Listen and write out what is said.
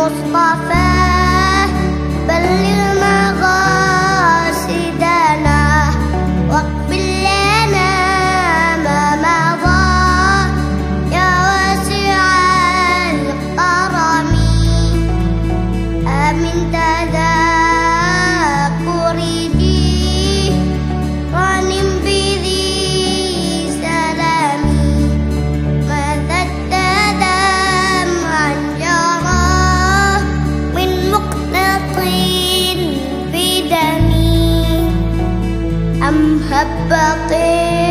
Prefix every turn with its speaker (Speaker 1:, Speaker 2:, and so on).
Speaker 1: Mustafa تبقي